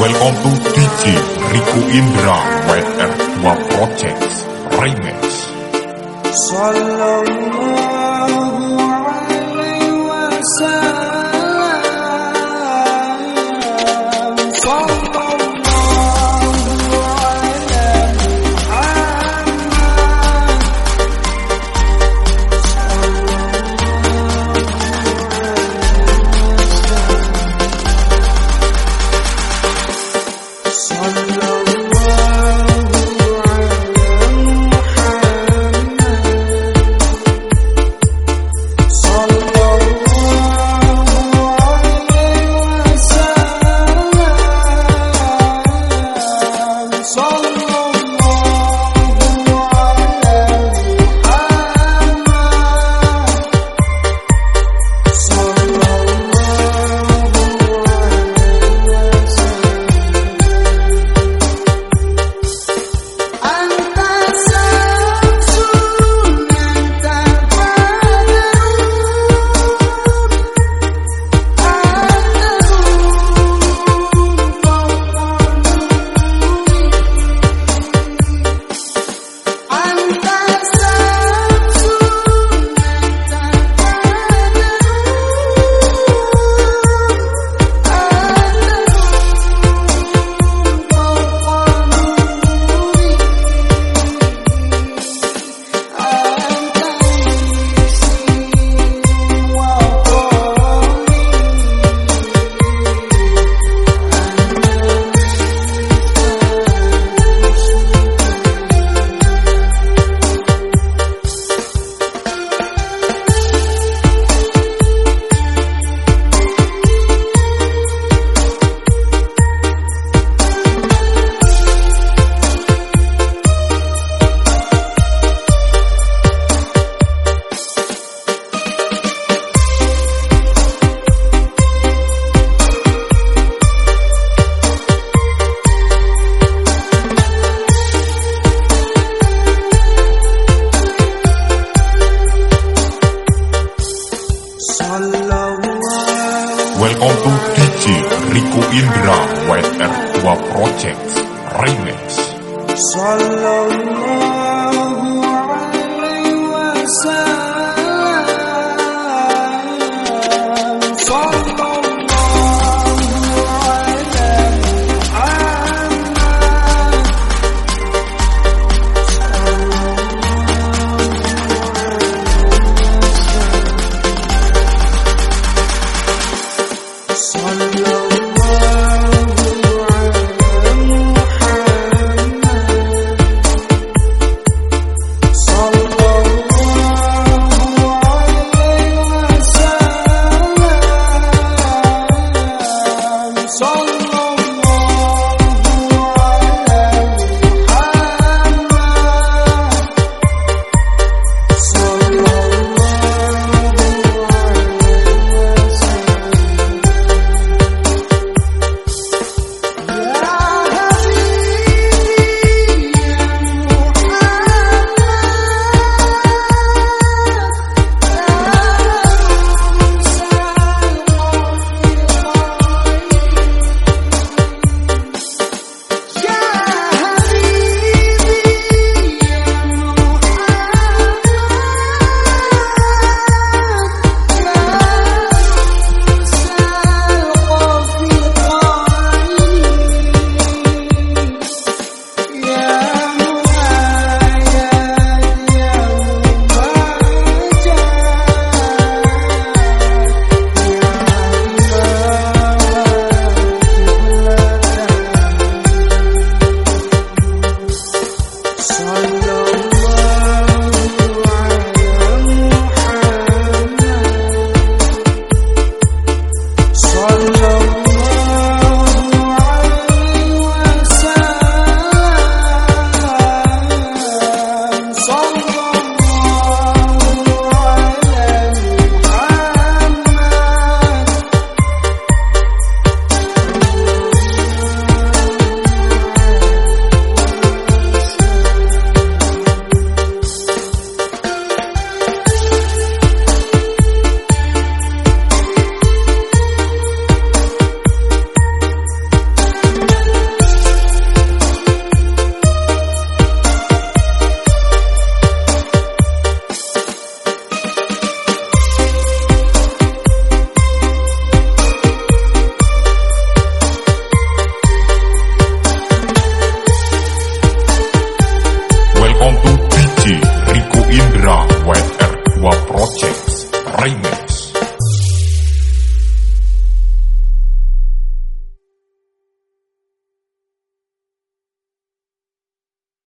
Welcome to DJ Riku Indra YR2 Projects Remix. Sallallahu Sallallahu Welcome to DJ Riku Indra YR2 Projects Remix. Sallallahu